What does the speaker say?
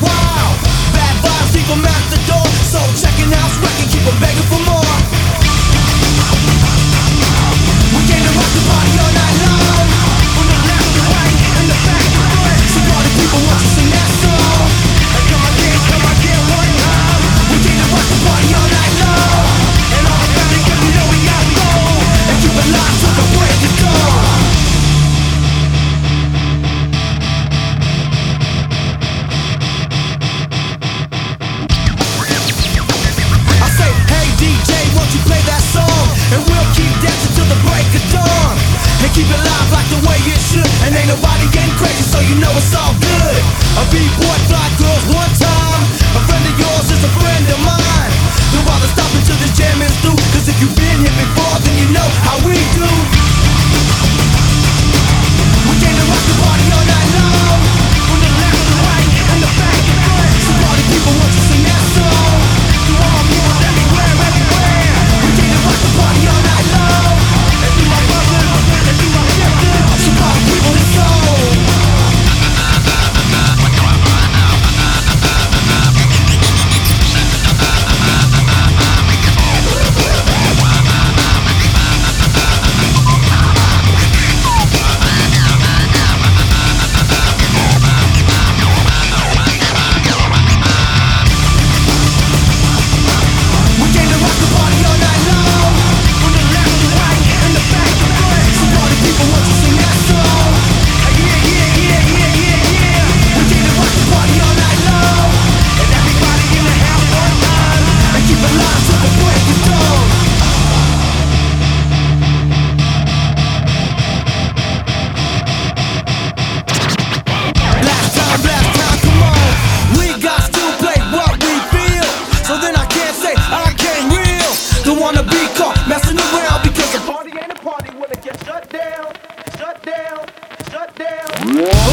why? and keep it live like the way it should. And ain't nobody getting crazy, so you know it's all good. A b-boy, fly girls, one time. Don't wanna be caught messing around because the party ain't a party when it gets shut down, shut down, shut down.